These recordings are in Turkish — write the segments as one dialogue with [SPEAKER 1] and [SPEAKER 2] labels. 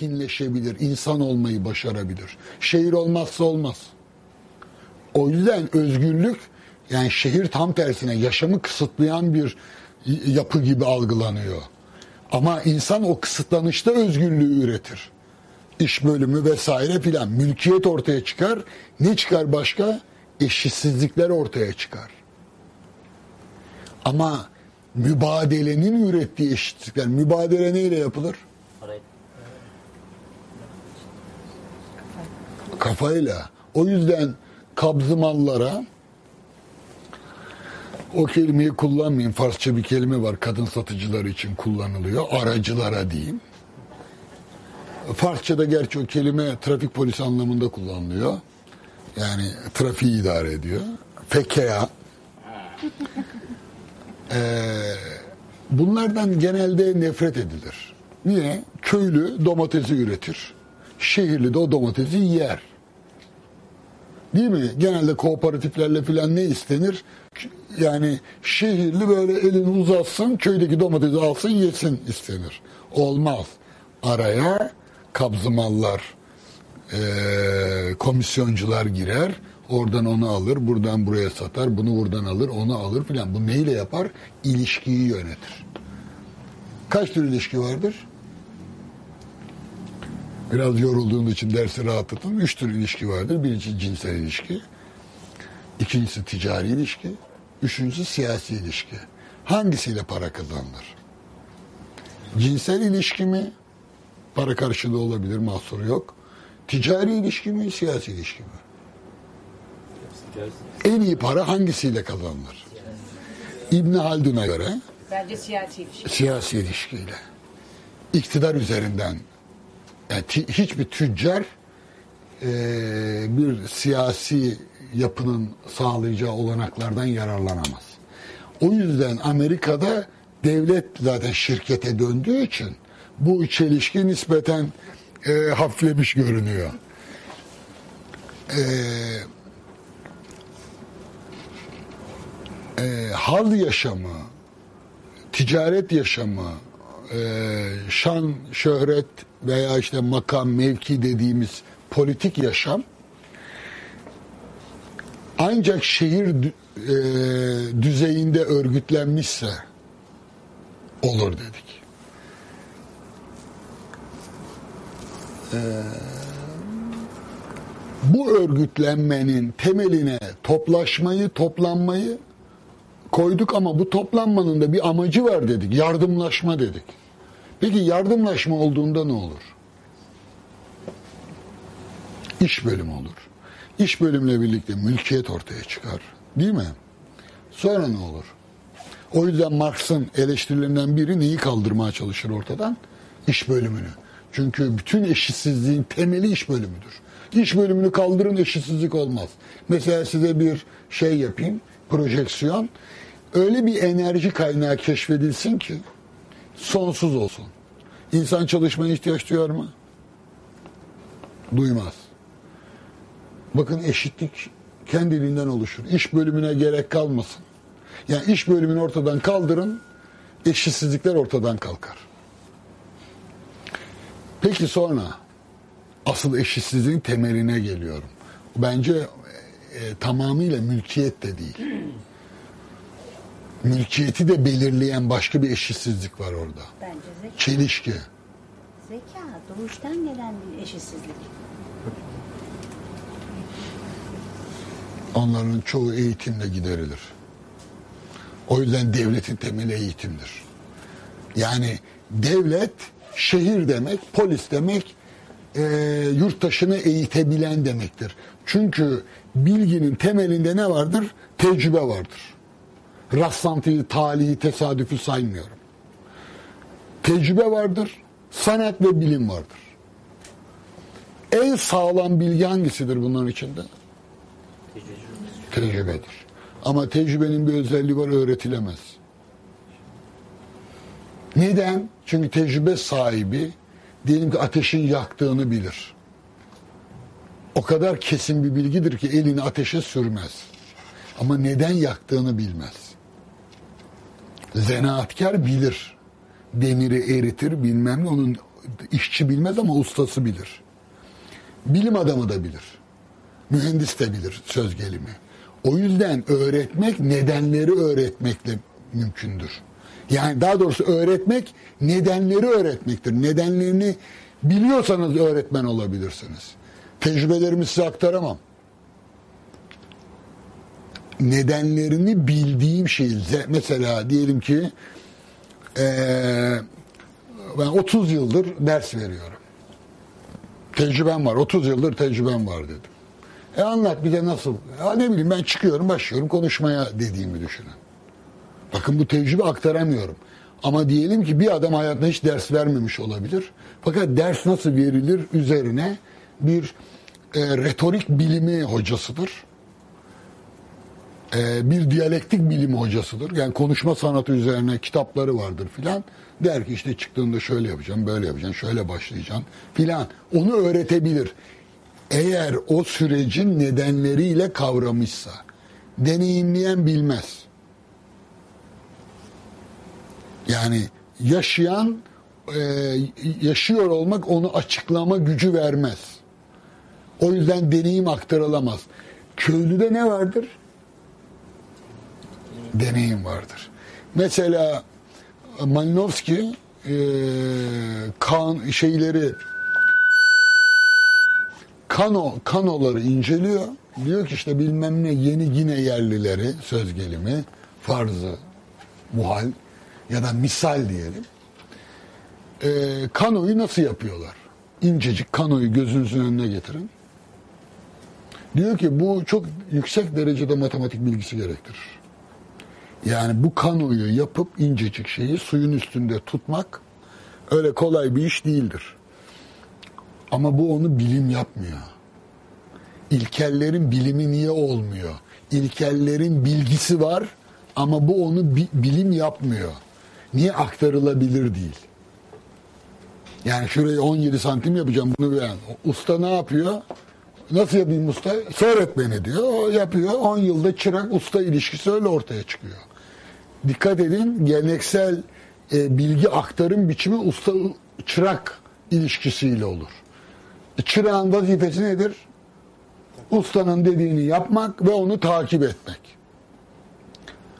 [SPEAKER 1] etkinleşebilir, insan olmayı başarabilir. Şehir olmazsa olmaz. O yüzden özgürlük yani şehir tam tersine yaşamı kısıtlayan bir yapı gibi algılanıyor. Ama insan o kısıtlanışta özgürlüğü üretir. İş bölümü vesaire filan. Mülkiyet ortaya çıkar. Ne çıkar başka? Eşitsizlikler ortaya çıkar. Ama mübadelenin ürettiği eşitlikler. Mübadele neyle yapılır? Kafayla. O yüzden kabzımallara o kelimeyi kullanmayayım. Farsça bir kelime var. Kadın satıcılar için kullanılıyor. Aracılara diyeyim. Farsça'da gerçi o kelime trafik polisi anlamında kullanılıyor. Yani trafiği idare ediyor. Fekea. Ee, bunlardan genelde nefret edilir. Niye? Köylü domatesi üretir. Şehirli de o domatesi yer. Değil mi? Genelde kooperatiflerle filan ne istenir? Yani şehirli böyle elini uzatsın, köydeki domatesi alsın, yesin istenir. Olmaz. Araya kabzımallar, e, komisyoncular girer. Oradan onu alır, buradan buraya satar, bunu buradan alır, onu alır filan. Bu neyle yapar? İlişkiyi yönetir. Kaç tür ilişki vardır? Biraz yorulduğunuz için dersi rahatlatın. Üç tür ilişki vardır. Birincisi cinsel ilişki. ikincisi ticari ilişki. Üçüncüsü siyasi ilişki. Hangisiyle para kazanılır? Cinsel ilişki mi? Para karşılığı olabilir, mahsuru yok. Ticari ilişki mi, siyasi ilişki mi? En iyi para hangisiyle kazanılır? İbn Haldun'a göre
[SPEAKER 2] Bence siyasi ilişki.
[SPEAKER 1] siyasi ilişkiyle. İktidar üzerinden yani hiçbir tüccar e, bir siyasi yapının sağlayacağı olanaklardan yararlanamaz. O yüzden Amerika'da devlet zaten şirkete döndüğü için bu çelişki nispeten e, hafiflemiş görünüyor. E, e, hal yaşamı, ticaret yaşamı, e, şan, şöhret veya işte makam, mevki dediğimiz politik yaşam ancak şehir e, düzeyinde örgütlenmişse olur dedik. Ee, bu örgütlenmenin temeline toplaşmayı, toplanmayı koyduk ama bu toplanmanın da bir amacı var dedik. Yardımlaşma dedik. Peki yardımlaşma olduğunda ne olur? İş bölümü olur. İş bölümüyle birlikte mülkiyet ortaya çıkar. Değil mi? Sonra ne olur? O yüzden Marx'ın eleştirilerinden biri neyi kaldırmaya çalışır ortadan? İş bölümünü. Çünkü bütün eşitsizliğin temeli iş bölümüdür. İş bölümünü kaldırın eşitsizlik olmaz. Mesela size bir şey yapayım, projeksiyon. Öyle bir enerji kaynağı keşfedilsin ki sonsuz olsun. İnsan çalışmaya ihtiyaç duyar mı? Duymaz. Bakın eşitlik kendiliğinden oluşur. İş bölümüne gerek kalmasın. Yani iş bölümünü ortadan kaldırın, eşitsizlikler ortadan kalkar. Peki sonra asıl eşitsizliğin temeline geliyorum. Bence e, tamamıyla mülkiyet de değil. Mülkiyeti de belirleyen başka bir eşitsizlik var orada.
[SPEAKER 2] Bence zeka.
[SPEAKER 1] Çelişki.
[SPEAKER 2] Zeka, doğuştan gelen bir eşitsizlik.
[SPEAKER 1] Onların çoğu eğitimle giderilir. O yüzden devletin temeli eğitimdir. Yani devlet şehir demek, polis demek, e, yurttaşını eğitebilen demektir. Çünkü bilginin temelinde ne vardır? Tecrübe vardır. Rastlantıyı, talihi, tesadüfü saymıyorum. Tecrübe vardır, sanat ve bilim vardır. En sağlam bilgi hangisidir bunların içinde? Tecrübedir. Ama tecrübenin bir özelliği var öğretilemez. Neden? Çünkü tecrübe sahibi diyelim ki ateşin yaktığını bilir. O kadar kesin bir bilgidir ki elini ateşe sürmez. Ama neden yaktığını bilmez. Zanaatkar bilir. Demiri eritir bilmem ne onun işçi bilmez ama ustası bilir. Bilim adamı da bilir. Mühendis de bilir söz gelimi. O yüzden öğretmek nedenleri öğretmekle mümkündür. Yani daha doğrusu öğretmek nedenleri öğretmektir. Nedenlerini biliyorsanız öğretmen olabilirsiniz. Tecrübelerimi size aktaramam. Nedenlerini bildiğim şey. Mesela diyelim ki eee, ben 30 yıldır ders veriyorum. Tecrübem var. 30 yıldır tecrübem var dedim. E anlat bir de nasıl? Ya ne bileyim ben çıkıyorum başlıyorum konuşmaya dediğimi düşünün. Bakın bu tecrübe aktaramıyorum. Ama diyelim ki bir adam hayatında hiç ders vermemiş olabilir. Fakat ders nasıl verilir üzerine bir e, retorik bilimi hocasıdır. E, bir diyalektik bilimi hocasıdır. Yani konuşma sanatı üzerine kitapları vardır filan. Der ki işte çıktığında şöyle yapacağım, böyle yapacağım, şöyle başlayacağım filan. Onu öğretebilir. Eğer o sürecin nedenleriyle kavramışsa. Deneyimleyen bilmez. Yani yaşayan, e, yaşıyor olmak onu açıklama gücü vermez. O yüzden deneyim aktarılamaz. Köylüde ne vardır? Deneyim vardır. Mesela Malinowski e, kan şeyleri kano kanoları inceliyor. Diyor ki işte bilmem ne yeni Gine yerlileri söz gelimi farzı muhal ya da misal diyelim. E, kanoyu nasıl yapıyorlar? İncecik kanoyu gözünüzün önüne getirin. Diyor ki bu çok yüksek derecede matematik bilgisi gerektirir. Yani bu kanoyu yapıp incecik şeyi suyun üstünde tutmak öyle kolay bir iş değildir. Ama bu onu bilim yapmıyor. İlkellerin bilimi niye olmuyor? İlkellerin bilgisi var ama bu onu bi- bilim yapmıyor. Niye aktarılabilir değil? Yani şurayı 17 santim yapacağım bunu beğen. Usta ne yapıyor? Nasıl yapayım usta? Seyret beni diyor. O yapıyor. 10 yılda çırak usta ilişkisi öyle ortaya çıkıyor. Dikkat edin geleneksel e, bilgi aktarım biçimi usta çırak ilişkisiyle olur. E, Çırağın vazifesi nedir? Ustanın dediğini yapmak ve onu takip etmek.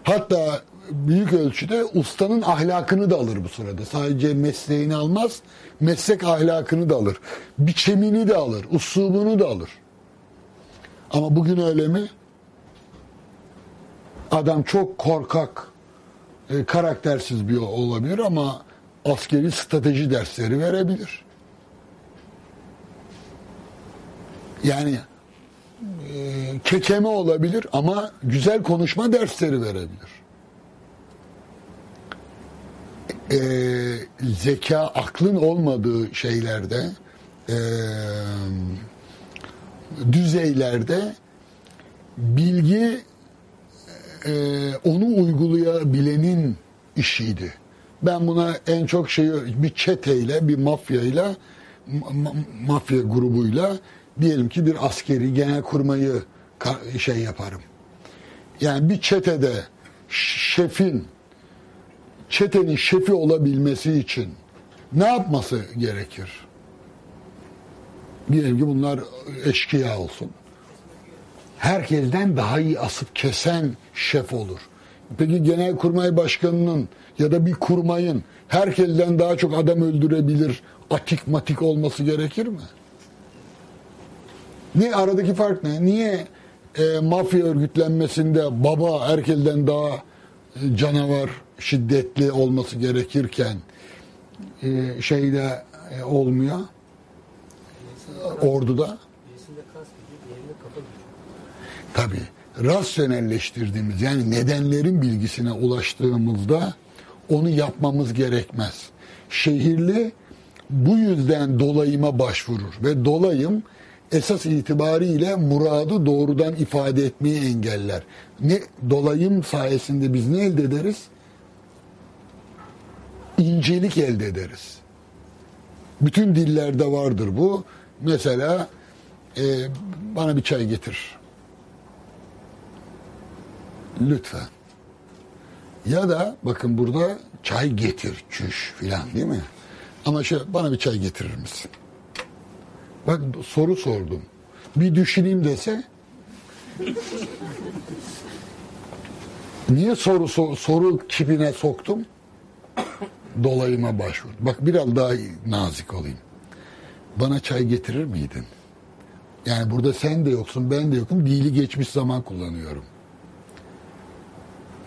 [SPEAKER 1] Hatta büyük ölçüde ustanın ahlakını da alır bu sırada. Sadece mesleğini almaz, meslek ahlakını da alır. Biçimini de alır, uslubunu da alır. Ama bugün öyle mi? Adam çok korkak, e, karaktersiz bir olabilir ama askeri strateji dersleri verebilir. Yani e, kekeme olabilir ama güzel konuşma dersleri verebilir. E, zeka, aklın olmadığı şeylerde, e, düzeylerde bilgi e, onu uygulayabilenin işiydi. Ben buna en çok şeyi bir çeteyle, bir mafyayla, ma- mafya grubuyla diyelim ki bir askeri genel kurmayı şey yaparım. Yani bir çetede şefin çetenin şefi olabilmesi için ne yapması gerekir? Diyelim ki bunlar eşkıya olsun. Herkesten daha iyi asıp kesen şef olur. Peki genelkurmay başkanının ya da bir kurmayın herkesten daha çok adam öldürebilir, atik matik olması gerekir mi? Ne aradaki fark ne? Niye e, mafya örgütlenmesinde baba herkesten daha e, canavar, şiddetli olması gerekirken e, şeyde e, olmuyor? Orduda. Tabii rasyonelleştirdiğimiz yani nedenlerin bilgisine ulaştığımızda onu yapmamız gerekmez. Şehirli bu yüzden dolayıma başvurur ve dolayım esas itibariyle muradı doğrudan ifade etmeyi engeller. Ne dolayım sayesinde biz ne elde ederiz? İncelik elde ederiz. Bütün dillerde vardır bu. Mesela e, bana bir çay getir. Lütfen. Ya da bakın burada çay getir, çüş filan değil mi? Ama şey, bana bir çay getirir misin? Bak soru sordum. Bir düşüneyim dese. Niye soru soru, soru kipine soktum? Dolayıma başvurdum. Bak biraz daha nazik olayım. Bana çay getirir miydin? Yani burada sen de yoksun, ben de yokum. Dili geçmiş zaman kullanıyorum.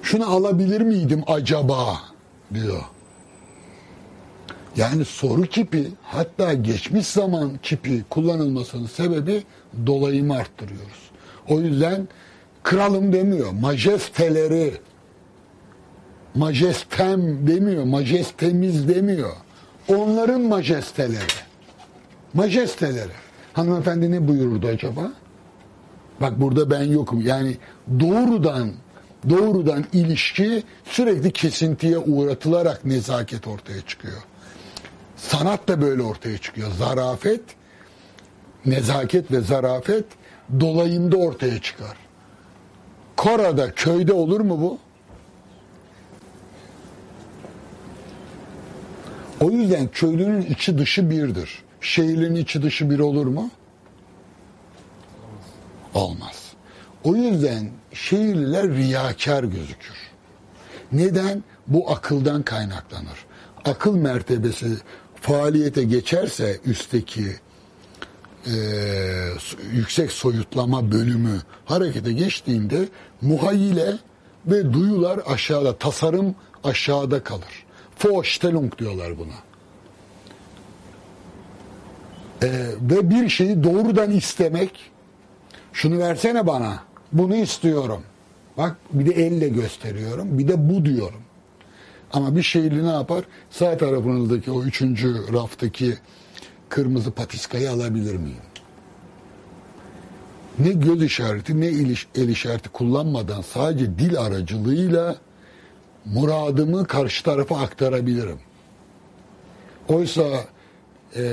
[SPEAKER 1] Şunu alabilir miydim acaba diyor. Yani soru kipi hatta geçmiş zaman kipi kullanılmasının sebebi dolayımı arttırıyoruz. O yüzden kralım demiyor. Majesteleri majestem demiyor. Majestemiz demiyor. Onların majesteleri. Majesteleri. Hanımefendi ne buyururdu acaba? Bak burada ben yokum. Yani doğrudan doğrudan ilişki sürekli kesintiye uğratılarak nezaket ortaya çıkıyor. Sanat da böyle ortaya çıkıyor. Zarafet, nezaket ve zarafet dolayımda ortaya çıkar. Korada, köyde olur mu bu? O yüzden köylünün içi dışı birdir. Şehirlerin içi dışı bir olur mu? Olmaz. O yüzden şehirliler riyakar gözükür. Neden? Bu akıldan kaynaklanır. Akıl mertebesi faaliyete geçerse üstteki e, yüksek soyutlama bölümü harekete geçtiğinde muhayyile ve duyular aşağıda, tasarım aşağıda kalır. Vorstellung diyorlar buna. E, ve bir şeyi doğrudan istemek, şunu versene bana, bunu istiyorum. Bak bir de elle gösteriyorum, bir de bu diyorum. Ama bir şehirli ne yapar? Sağ tarafınızdaki o üçüncü raftaki kırmızı patiskayı alabilir miyim? Ne göz işareti ne el işareti kullanmadan sadece dil aracılığıyla muradımı karşı tarafa aktarabilirim. Oysa e,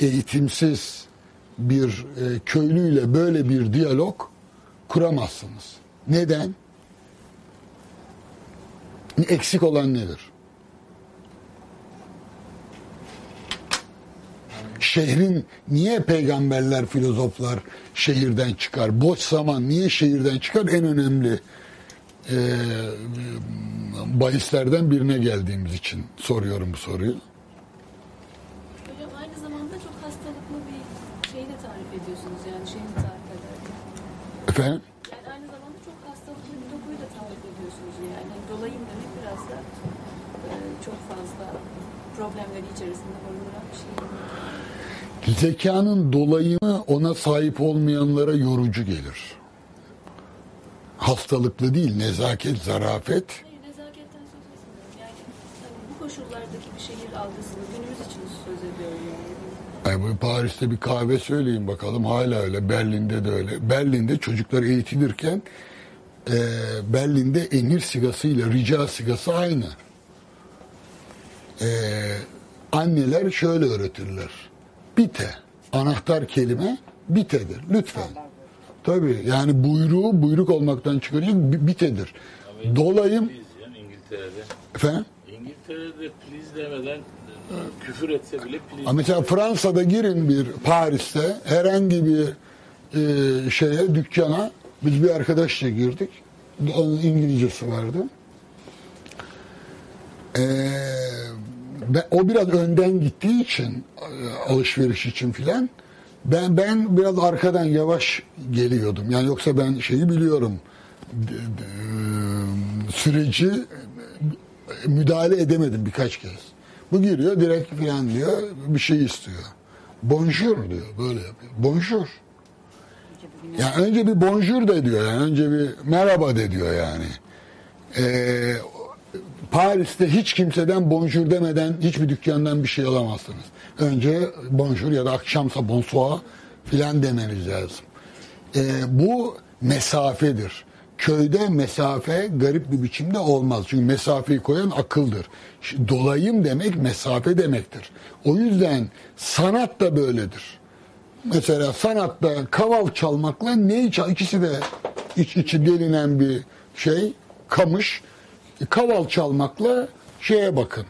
[SPEAKER 1] eğitimsiz bir e, köylüyle böyle bir diyalog kuramazsınız. Neden? Eksik olan nedir? Şehrin niye peygamberler, filozoflar şehirden çıkar? Boş zaman niye şehirden çıkar? En önemli e, bahislerden birine geldiğimiz için soruyorum bu soruyu.
[SPEAKER 3] Hocam aynı zamanda çok hastalıklı bir şeyi de tarif ediyorsunuz yani şeyini tarif ederken.
[SPEAKER 1] Efendim?
[SPEAKER 3] Yani aynı zamanda çok hastalıklı bir dokuyu da tarif ediyorsunuz yani. Dolayım demek biraz da e, çok fazla problemleri içerisinde barındıran bir şey.
[SPEAKER 1] Zekanın dolayımı ona sahip olmayanlara yorucu gelir. Hastalıklı değil, nezaket, zarafet.
[SPEAKER 3] Hayır nezaketten söz etmiyorum. Yani hani bu koşullardaki bir şehir algısını günümüz için söz ediyorum yani.
[SPEAKER 1] Bu Paris'te bir kahve söyleyin bakalım hala öyle. Berlin'de de öyle. Berlin'de çocuklar eğitilirken e, Berlin'de emir sigasıyla rica sigası aynı. E, anneler şöyle öğretirler. Bite. Anahtar kelime bitedir. Lütfen. Tabii yani buyruğu buyruk olmaktan çıkaracak bi- bitedir. Dolayım
[SPEAKER 4] İngiltere'de.
[SPEAKER 1] efendim
[SPEAKER 4] İngiltere'de please demeden e, küfür etse bile.
[SPEAKER 1] Ama Mesela Fransa'da girin bir Paris'te herhangi bir e, şeye dükkana biz bir arkadaşla girdik. Onun İngilizcesi vardı. E, ben, o biraz önden gittiği için e, alışveriş için filan ben ben biraz arkadan yavaş geliyordum. Yani yoksa ben şeyi biliyorum. D- süreci e, müdahale edemedim birkaç kez. Bu giriyor direkt filan diyor bir şey istiyor. Bonjour diyor böyle yapıyor. Bonjour. Yani önce bir bonjour de diyor yani önce bir merhaba de diyor yani. Ee, Paris'te hiç kimseden bonjour demeden hiçbir dükkandan bir şey alamazsınız. Önce bonjour ya da akşamsa bonsoir filan demeniz lazım. Ee, bu mesafedir. Köyde mesafe garip bir biçimde olmaz. Çünkü mesafeyi koyan akıldır. Dolayım demek mesafe demektir. O yüzden sanat da böyledir. Mesela sanatta kaval çalmakla neyi çal ikisi de iç içi delinen bir şey kamış. Kaval çalmakla şeye bakın.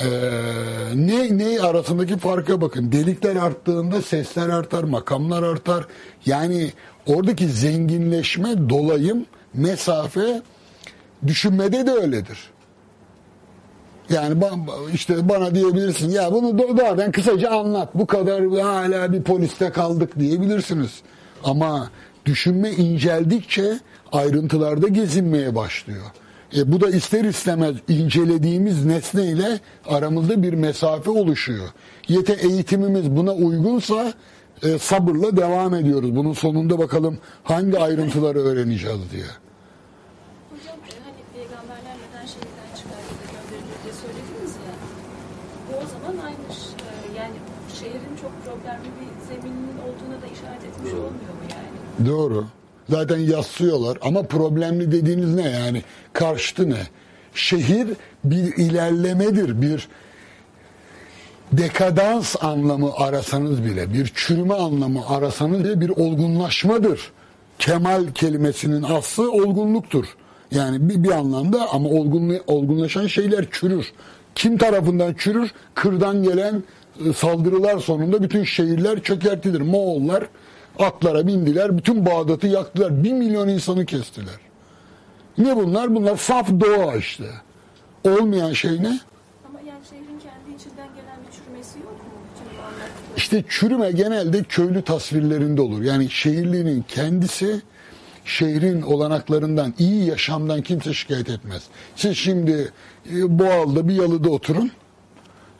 [SPEAKER 1] Ee, ne ne arasındaki farka bakın. Delikler arttığında sesler artar, makamlar artar. Yani oradaki zenginleşme, dolayım, mesafe düşünmede de öyledir. Yani işte bana diyebilirsin ya bunu doğrudan kısaca anlat. Bu kadar hala bir poliste kaldık diyebilirsiniz. Ama düşünme inceldikçe ayrıntılarda gezinmeye başlıyor. E, bu da ister istemez incelediğimiz nesneyle aramızda bir mesafe oluşuyor. Yete eğitimimiz buna uygunsa e, sabırla devam ediyoruz. Bunun sonunda bakalım hangi ayrıntıları öğreneceğiz diye.
[SPEAKER 3] Hocam e, hani peygamberler neden şehirden çıkar ya da gönderilir diye söylediniz ya. Bu o zaman aynı e, yani şehrin çok problemli bir zemininin olduğuna da işaret etmiş olmuyor mu yani?
[SPEAKER 1] Doğru. Zaten yaslıyorlar ama problemli dediğiniz ne yani? Karşıtı ne? Şehir bir ilerlemedir, bir dekadans anlamı arasanız bile, bir çürüme anlamı arasanız bile bir olgunlaşmadır. Kemal kelimesinin aslı olgunluktur. Yani bir, bir anlamda ama olgunlu, olgunlaşan şeyler çürür. Kim tarafından çürür? Kırdan gelen e, saldırılar sonunda bütün şehirler çökertilir. Moğollar atlara bindiler, bütün Bağdat'ı yaktılar. Bir milyon insanı kestiler. Ne bunlar? Bunlar saf doğa işte. Olmayan şey ne?
[SPEAKER 3] Ama yani şehrin kendi içinden gelen bir çürümesi yok mu?
[SPEAKER 1] İşte çürüme genelde köylü tasvirlerinde olur. Yani şehirlinin kendisi şehrin olanaklarından, iyi yaşamdan kimse şikayet etmez. Siz şimdi e, Boğal'da bir yalıda oturun,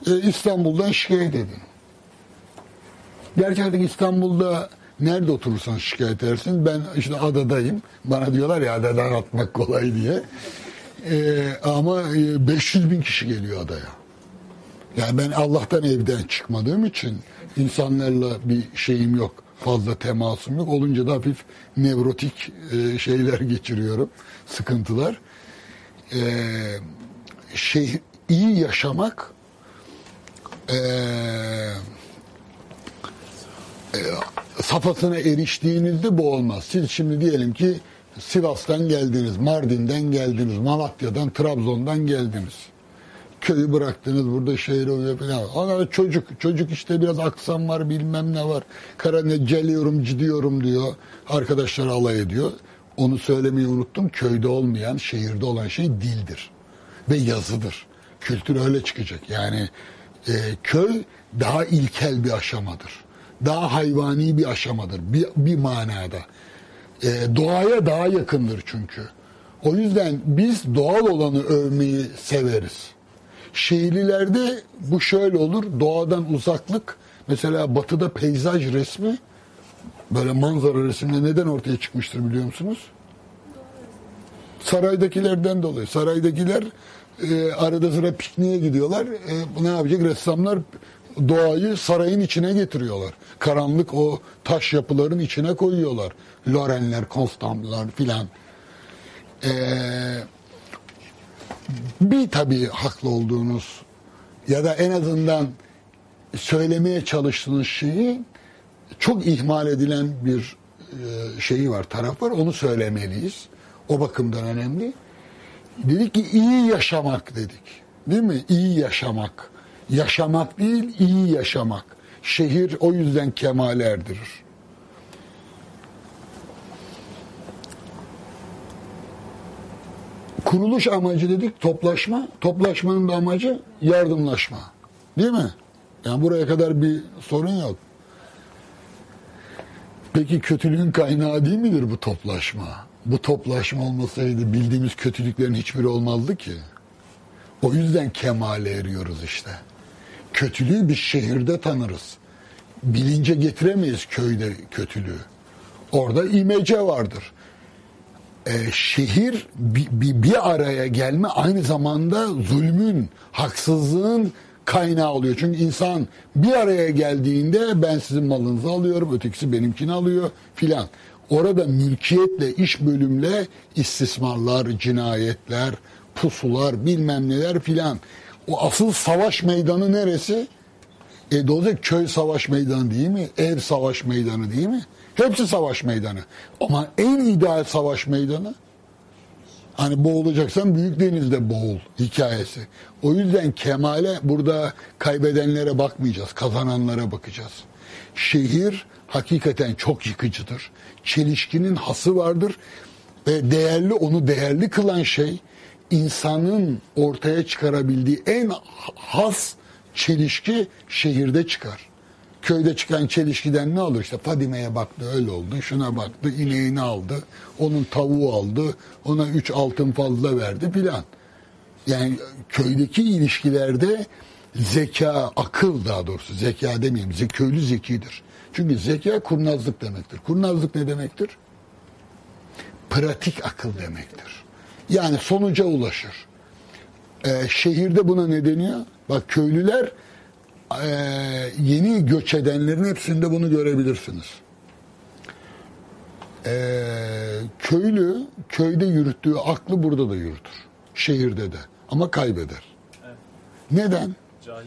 [SPEAKER 1] e, İstanbul'dan şikayet edin. Gerçi artık İstanbul'da nerede oturursan şikayet edersin. Ben işte adadayım. Bana diyorlar ya adadan atmak kolay diye. E, ama e, 500 bin kişi geliyor adaya. Yani ben Allah'tan evden çıkmadığım için insanlarla bir şeyim yok. Fazla temasım yok. Olunca da hafif nevrotik e, şeyler geçiriyorum. Sıkıntılar. E, şey iyi yaşamak e, e, safhasına eriştiğinizde bu olmaz. Siz şimdi diyelim ki Sivas'tan geldiniz, Mardin'den geldiniz, Malatya'dan, Trabzon'dan geldiniz köyü bıraktınız burada şehir oluyor falan. Ona çocuk, çocuk işte biraz aksam var bilmem ne var. Karane geliyorum gidiyorum diyor. Arkadaşlar alay ediyor. Onu söylemeyi unuttum. Köyde olmayan, şehirde olan şey dildir. Ve yazıdır. Kültür öyle çıkacak. Yani e, köy daha ilkel bir aşamadır. Daha hayvani bir aşamadır. Bir, bir manada. E, doğaya daha yakındır çünkü. O yüzden biz doğal olanı övmeyi severiz. Şehirlilerde bu şöyle olur. Doğadan uzaklık. Mesela batıda peyzaj resmi böyle manzara resimde neden ortaya çıkmıştır biliyor musunuz? Saraydakilerden dolayı. Saraydakiler e, arada sıra pikniğe gidiyorlar. E, ne yapacak? Ressamlar doğayı sarayın içine getiriyorlar. Karanlık o taş yapıların içine koyuyorlar. Lorenler, Konstantlar filan. Eee bir tabii haklı olduğunuz ya da en azından söylemeye çalıştığınız şeyi çok ihmal edilen bir e, şeyi var, taraf var. Onu söylemeliyiz. O bakımdan önemli. Dedik ki iyi yaşamak dedik. Değil mi? İyi yaşamak. Yaşamak değil, iyi yaşamak. Şehir o yüzden kemale erdirir. Kuruluş amacı dedik toplaşma. Toplaşmanın da amacı yardımlaşma. Değil mi? Yani buraya kadar bir sorun yok. Peki kötülüğün kaynağı değil midir bu toplaşma? Bu toplaşma olmasaydı bildiğimiz kötülüklerin hiçbiri olmazdı ki. O yüzden kemale eriyoruz işte. Kötülüğü biz şehirde tanırız. Bilince getiremeyiz köyde kötülüğü. Orada imece vardır e, şehir bir, bir araya gelme aynı zamanda zulmün, haksızlığın kaynağı oluyor. Çünkü insan bir araya geldiğinde ben sizin malınızı alıyorum, ötekisi benimkini alıyor filan. Orada mülkiyetle, iş bölümle istismarlar, cinayetler, pusular, bilmem neler filan. O asıl savaş meydanı neresi? E dolayısıyla köy savaş meydanı değil mi? Ev savaş meydanı değil mi? Hepsi savaş meydanı. Ama en ideal savaş meydanı Hani boğulacaksan büyük denizde boğul hikayesi. O yüzden kemale burada kaybedenlere bakmayacağız, kazananlara bakacağız. Şehir hakikaten çok yıkıcıdır. Çelişkinin hası vardır ve değerli onu değerli kılan şey insanın ortaya çıkarabildiği en has çelişki şehirde çıkar. Köyde çıkan çelişkiden ne olur? İşte Fadime'ye baktı öyle oldu. Şuna baktı ineğini aldı. Onun tavuğu aldı. Ona üç altın fazla verdi filan. Yani köydeki ilişkilerde zeka, akıl daha doğrusu zeka demeyeyim. ze- Köylü zekidir. Çünkü zeka kurnazlık demektir. Kurnazlık ne demektir? Pratik akıl demektir. Yani sonuca ulaşır. Ee, şehirde buna ne deniyor? Bak köylüler ee, yeni göç edenlerin hepsinde bunu görebilirsiniz. Ee, köylü köyde yürüttüğü aklı burada da yürütür. Şehirde de. Ama kaybeder. Neden?
[SPEAKER 4] Cahil.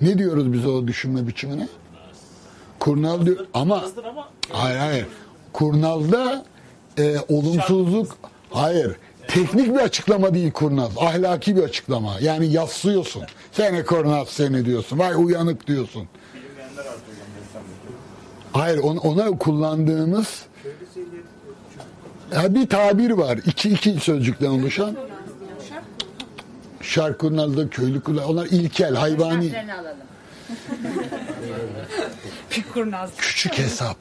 [SPEAKER 1] Ne diyoruz biz o düşünme biçimine? Kurnaz diyor ama
[SPEAKER 4] ama
[SPEAKER 1] hayır hayır. Kurnazda e, olumsuzluk hayır. Teknik bir açıklama değil kurnaz. Ahlaki bir açıklama. Yani yaslıyorsun. Seni kurnaz seni diyorsun. Vay uyanık diyorsun. Hayır on- ona kullandığımız ya bir tabir var. İki, iki sözcükten oluşan. Şark kurnazda köylü kurnaz. Onlar ilkel, hayvani.
[SPEAKER 5] Bir kurnaz.
[SPEAKER 1] Küçük hesap.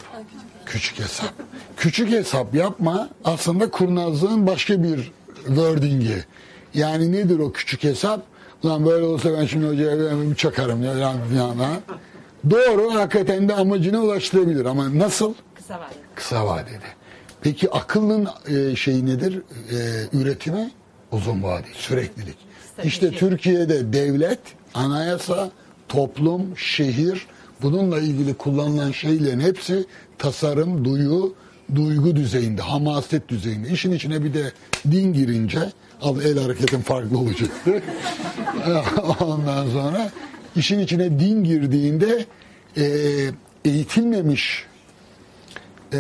[SPEAKER 1] Küçük hesap. Küçük hesap yapma aslında kurnazlığın başka bir wordingi. Yani nedir o küçük hesap? Ulan böyle olsa ben şimdi hocaya çakarım ya. ya, ya. Doğru hakikaten de amacına ulaştırabilir ama nasıl?
[SPEAKER 5] Kısa vadeli.
[SPEAKER 1] Kısa vadede. Peki akıllın e, şeyi nedir? E, üretimi uzun vadeli, süreklilik. İşte Türkiye'de devlet, anayasa, toplum, şehir bununla ilgili kullanılan şeylerin hepsi tasarım, duyu, duygu düzeyinde, hamaset düzeyinde. İşin içine bir de din girince al el hareketin farklı olacaktı. Ondan sonra işin içine din girdiğinde e, eğitilmemiş ee,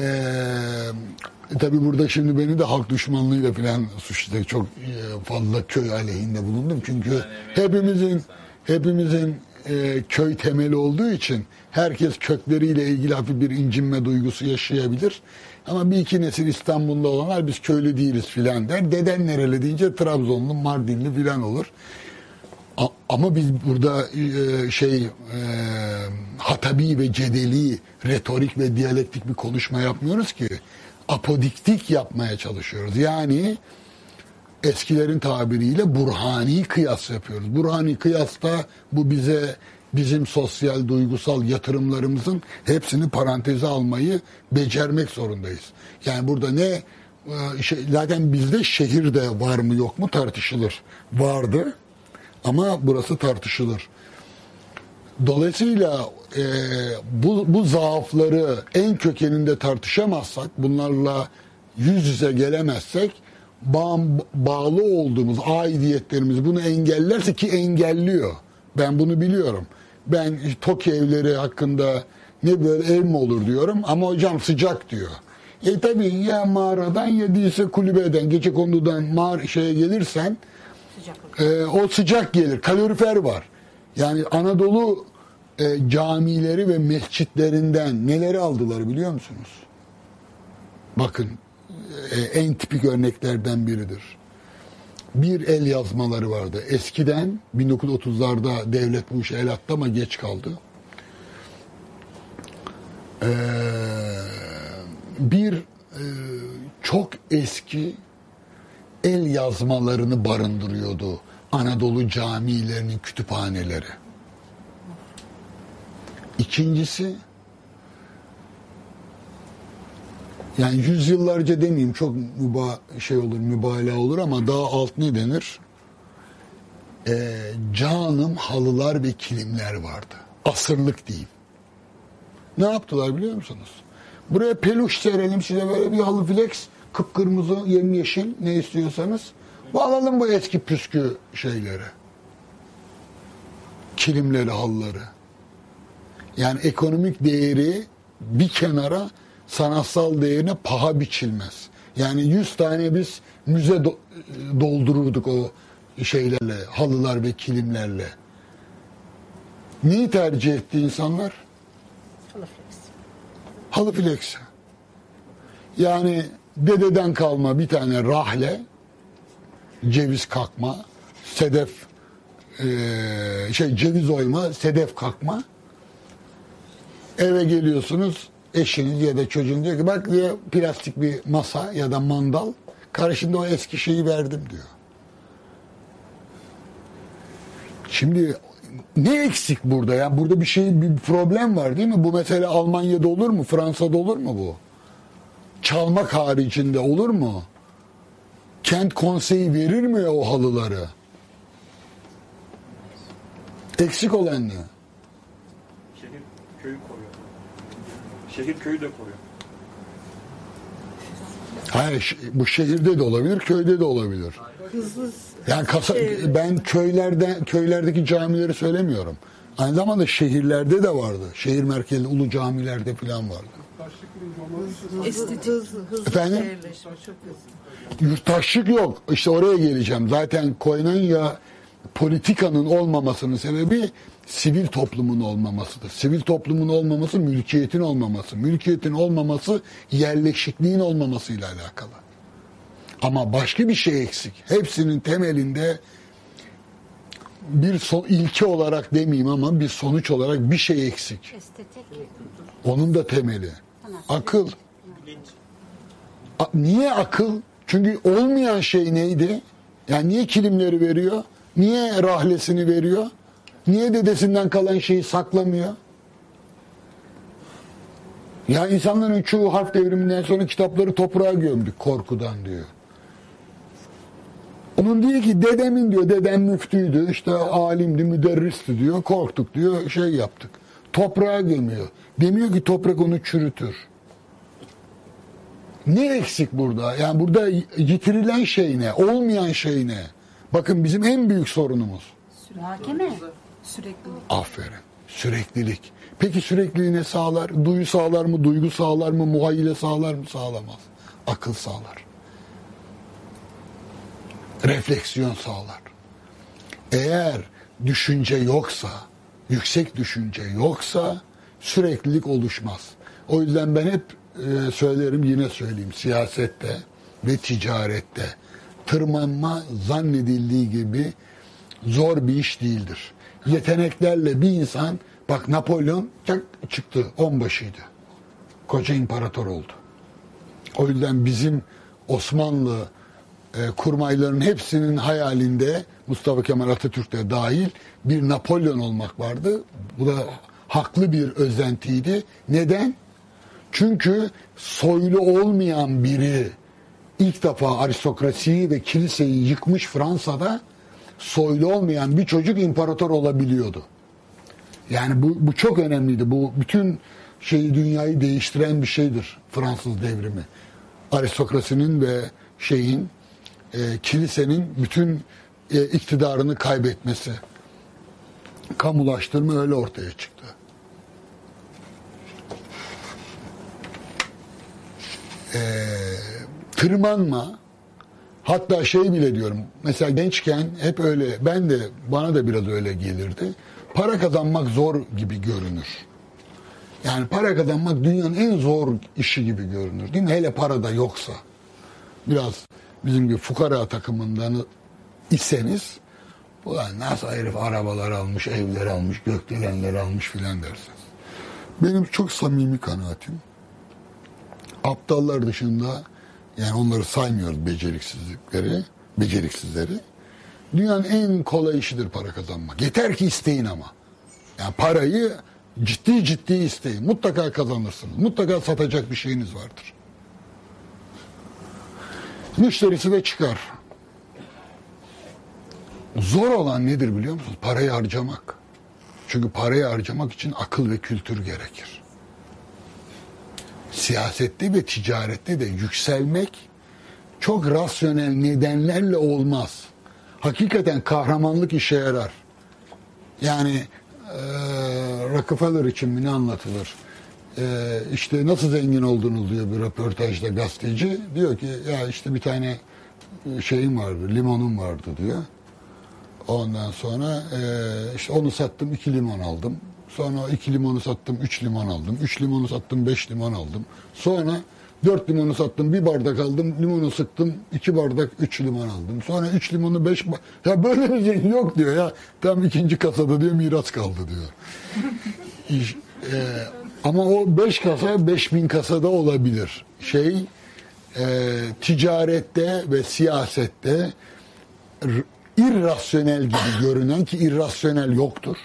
[SPEAKER 1] tabii burada şimdi beni de halk düşmanlığıyla falan suçladı. Çok e, fazla köy aleyhinde bulundum. Çünkü hepimizin hepimizin e, köy temeli olduğu için herkes kökleriyle ilgili hafif bir incinme duygusu yaşayabilir. Ama bir iki nesil İstanbul'da olanlar biz köylü değiliz filan der. Deden nereli deyince Trabzonlu, Mardinli filan olur. Ama biz burada e, şey e, hatabi ve cedeli, retorik ve diyalektik bir konuşma yapmıyoruz ki. Apodiktik yapmaya çalışıyoruz. Yani eskilerin tabiriyle burhani kıyas yapıyoruz. Burhani kıyasta bu bize bizim sosyal, duygusal yatırımlarımızın hepsini paranteze almayı becermek zorundayız. Yani burada ne e, şey, zaten bizde şehirde var mı yok mu tartışılır. Vardı ama burası tartışılır. Dolayısıyla e, bu, bu zaafları en kökeninde tartışamazsak, bunlarla yüz yüze gelemezsek, bağ, bağlı olduğumuz aidiyetlerimiz bunu engellerse ki engelliyor. Ben bunu biliyorum. Ben TOKİ evleri hakkında ne böyle ev mi olur diyorum ama hocam sıcak diyor. E tabii ya mağaradan ya değilse kulübeden, gece kondudan mağara şeye gelirsen e, o sıcak gelir. Kalorifer var. Yani Anadolu e, camileri ve mescitlerinden neleri aldılar biliyor musunuz? Bakın en tipik örneklerden biridir. Bir el yazmaları vardı. Eskiden 1930'larda devlet bu işe el attı ama geç kaldı. Ee, bir e, çok eski el yazmalarını barındırıyordu Anadolu camilerinin kütüphaneleri. İkincisi yani yüzyıllarca demeyeyim çok müba şey olur mübalağa olur ama daha alt ne denir? Ee, canım halılar ve kilimler vardı. Asırlık diyeyim. Ne yaptılar biliyor musunuz? Buraya peluş serelim size böyle bir halı flex kıpkırmızı, yemyeşil ne istiyorsanız. Bağlalım bu eski püskü şeyleri. Kilimleri, halıları. Yani ekonomik değeri bir kenara sanatsal değerine paha biçilmez. Yani 100 tane biz müze do- doldururduk o şeylerle, halılar ve kilimlerle. Neyi tercih etti insanlar? Halı flex. Yani dededen kalma bir tane rahle, ceviz kakma, sedef eee, şey ceviz oyma, sedef kakma. Eve geliyorsunuz eşiniz ya da çocuğun diyor ki bak diye plastik bir masa ya da mandal karşında o eski şeyi verdim diyor. Şimdi ne eksik burada ya? Burada bir şey bir problem var değil mi? Bu mesele Almanya'da olur mu? Fransa'da olur mu bu? Çalmak haricinde olur mu? Kent konseyi verir mi ya o halıları? Eksik olan ne?
[SPEAKER 5] Şehir köyü koruyor. Şehir köyü de koruyor.
[SPEAKER 1] Hayır, bu şehirde de olabilir, köyde de olabilir.
[SPEAKER 6] Hızlı
[SPEAKER 1] Yani kasa, ben köylerden köylerdeki camileri söylemiyorum. Aynı zamanda şehirlerde de vardı. Şehir merkezli ulu camilerde falan vardı.
[SPEAKER 6] hızlı, hızlı, hızlı
[SPEAKER 1] Efendim?
[SPEAKER 6] şehirleşme çok hızlı.
[SPEAKER 1] Yurttaşlık yok. İşte oraya geleceğim. Zaten Koinonya politikanın olmamasının sebebi sivil toplumun olmamasıdır. Sivil toplumun olmaması mülkiyetin olmaması. Mülkiyetin olmaması yerleşikliğin olmamasıyla alakalı. Ama başka bir şey eksik. Hepsinin temelinde bir son, ilke olarak demeyeyim ama bir sonuç olarak bir şey eksik.
[SPEAKER 2] Estetik.
[SPEAKER 1] Onun da temeli. Akıl. A- niye akıl? Çünkü olmayan şey neydi? Yani niye kilimleri veriyor? Niye rahlesini veriyor? Niye dedesinden kalan şeyi saklamıyor? Ya insanların çoğu harf devriminden sonra kitapları toprağa gömdük korkudan diyor. Onun diyor ki dedemin diyor, dedem müftüydü, işte alimdi, müderristi diyor, korktuk diyor, şey yaptık. Toprağa gömüyor. Demiyor ki toprak onu çürütür. Ne eksik burada? Yani burada yitirilen şey ne? Olmayan şey ne? Bakın bizim en büyük sorunumuz.
[SPEAKER 2] Muhakeme.
[SPEAKER 6] Sürekli.
[SPEAKER 1] Aferin. Süreklilik. Peki sürekliliği ne sağlar? Duyu sağlar mı? Duygu sağlar mı? Muhayyile sağlar mı? Sağlamaz. Akıl sağlar. Refleksiyon sağlar. Eğer düşünce yoksa, yüksek düşünce yoksa süreklilik oluşmaz. O yüzden ben hep e, söylerim yine söyleyeyim siyasette ve ticarette tırmanma zannedildiği gibi zor bir iş değildir. Yeteneklerle bir insan bak Napolyon çıktı onbaşıydı. Koca imparator oldu. O yüzden bizim Osmanlı e, kurmayların hepsinin hayalinde Mustafa Kemal Atatürk de dahil bir Napolyon olmak vardı. Bu da haklı bir özentiydi. Neden? Çünkü soylu olmayan biri ilk defa aristokrasiyi ve kiliseyi yıkmış Fransa'da soylu olmayan bir çocuk imparator olabiliyordu. Yani bu, bu çok önemliydi. Bu bütün şeyi dünyayı değiştiren bir şeydir Fransız devrimi. Aristokrasinin ve şeyin e, kilisenin bütün e, iktidarını kaybetmesi. Kamulaştırma öyle ortaya çıktı. E, tırmanma hatta şey bile diyorum mesela gençken hep öyle ben de bana da biraz öyle gelirdi. Para kazanmak zor gibi görünür. Yani para kazanmak dünyanın en zor işi gibi görünür. Değil mi? Hele para da yoksa. Biraz bizim gibi fukara takımından iseniz ulan nasıl herif arabalar almış, evler almış, gökdelenler almış filan dersiniz. Benim çok samimi kanaatim aptallar dışında yani onları saymıyoruz beceriksizlikleri, beceriksizleri. Dünyanın en kolay işidir para kazanmak. Yeter ki isteyin ama. Yani parayı ciddi ciddi isteyin. Mutlaka kazanırsınız. Mutlaka satacak bir şeyiniz vardır. Müşterisi de çıkar. Zor olan nedir biliyor musunuz? Parayı harcamak. Çünkü parayı harcamak için akıl ve kültür gerekir. Siyasette ve ticarette de yükselmek çok rasyonel nedenlerle olmaz. Hakikaten kahramanlık işe yarar. Yani eee Rockefeller için mi ne anlatılır? Ee, işte nasıl zengin oldunuz diyor bir röportajda gazeteci. Diyor ki ya işte bir tane e, şeyim vardı, limonum vardı diyor. Ondan sonra e, işte onu sattım, iki limon aldım. Sonra iki limonu sattım, üç limon aldım. Üç limonu sattım, beş limon aldım. Sonra dört limonu sattım, bir bardak aldım. Limonu sıktım, iki bardak, üç limon aldım. Sonra üç limonu beş... Ya böyle bir şey yok diyor ya. Tam ikinci kasada diyor miras kaldı diyor. İş- e, ama o beş kasa beş bin kasada olabilir. Şey e, ticarette ve siyasette irrasyonel gibi görünen ki irrasyonel yoktur.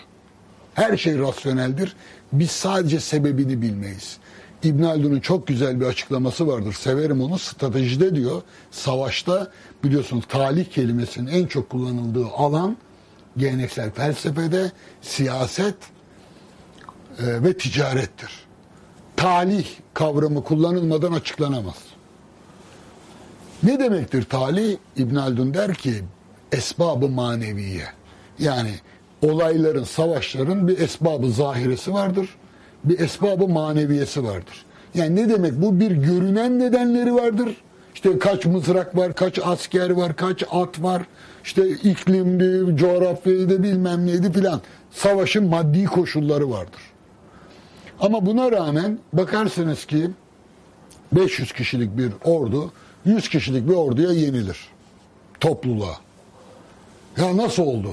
[SPEAKER 1] Her şey rasyoneldir. Biz sadece sebebini bilmeyiz. İbn Haldun'un çok güzel bir açıklaması vardır. Severim onu. Stratejide diyor. Savaşta biliyorsunuz talih kelimesinin en çok kullanıldığı alan geleneksel felsefede siyaset e, ve ticarettir. Talih kavramı kullanılmadan açıklanamaz. Ne demektir talih? İbn Haldun der ki esbabı maneviye. Yani olayların, savaşların bir esbabı zahiresi vardır. Bir esbabı maneviyesi vardır. Yani ne demek bu? Bir görünen nedenleri vardır. İşte kaç mızrak var, kaç asker var, kaç at var. İşte iklimdi, coğrafyaydı bilmem neydi filan. Savaşın maddi koşulları vardır. Ama buna rağmen bakarsınız ki 500 kişilik bir ordu 100 kişilik bir orduya yenilir. Topluluğa. Ya nasıl oldu?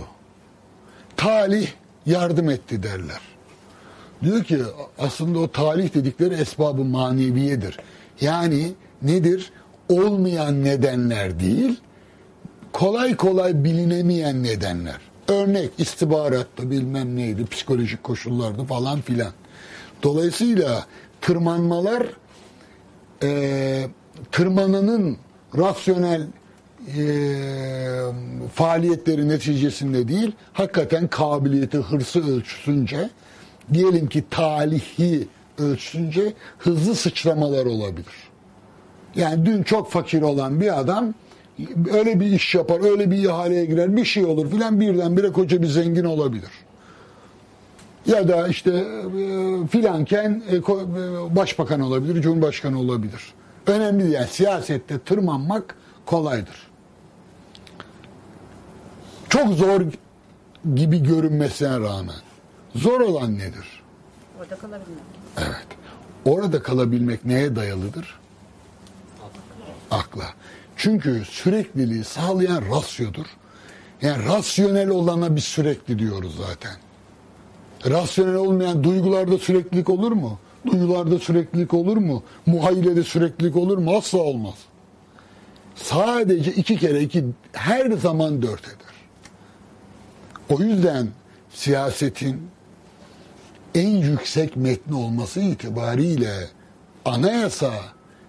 [SPEAKER 1] Talih yardım etti derler. Diyor ki aslında o talih dedikleri esbabı maneviyedir. Yani nedir? Olmayan nedenler değil, kolay kolay bilinemeyen nedenler. Örnek istihbaratta bilmem neydi, psikolojik koşullardı falan filan. Dolayısıyla tırmanmalar e, tırmananın rasyonel e, faaliyetleri neticesinde değil, hakikaten kabiliyeti, hırsı ölçüsünce, diyelim ki talihi ölçüsünce hızlı sıçramalar olabilir. Yani dün çok fakir olan bir adam öyle bir iş yapar, öyle bir ihaleye girer, bir şey olur filan birdenbire koca bir zengin olabilir. Ya da işte e, filanken e, e, başbakan olabilir, cumhurbaşkanı olabilir. Önemli değil. Yani siyasette tırmanmak kolaydır. Çok zor gibi görünmesine rağmen. Zor olan nedir?
[SPEAKER 2] Orada kalabilmek.
[SPEAKER 1] Evet. Orada kalabilmek neye dayalıdır? Akla. Çünkü sürekliliği sağlayan rasyodur. Yani rasyonel olana biz sürekli diyoruz zaten. Rasyonel olmayan duygularda süreklilik olur mu? Duygularda süreklilik olur mu? Muhayyilede süreklilik olur mu? Asla olmaz. Sadece iki kere iki her zaman dört eder. O yüzden siyasetin en yüksek metni olması itibariyle anayasa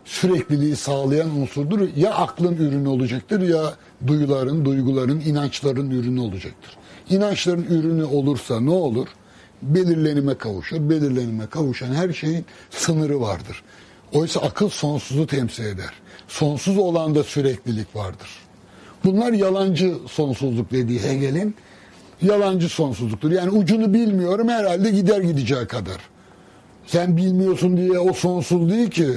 [SPEAKER 1] sürekliliği sağlayan unsurdur. Ya aklın ürünü olacaktır ya duyuların, duyguların, inançların ürünü olacaktır. İnançların ürünü olursa ne olur? Belirlenime kavuşur. Belirlenime kavuşan her şeyin sınırı vardır. Oysa akıl sonsuzu temsil eder. Sonsuz olan da süreklilik vardır. Bunlar yalancı sonsuzluk dediği Hegel'in yalancı sonsuzluktur. Yani ucunu bilmiyorum herhalde gider gideceği kadar. Sen bilmiyorsun diye o sonsuz değil ki.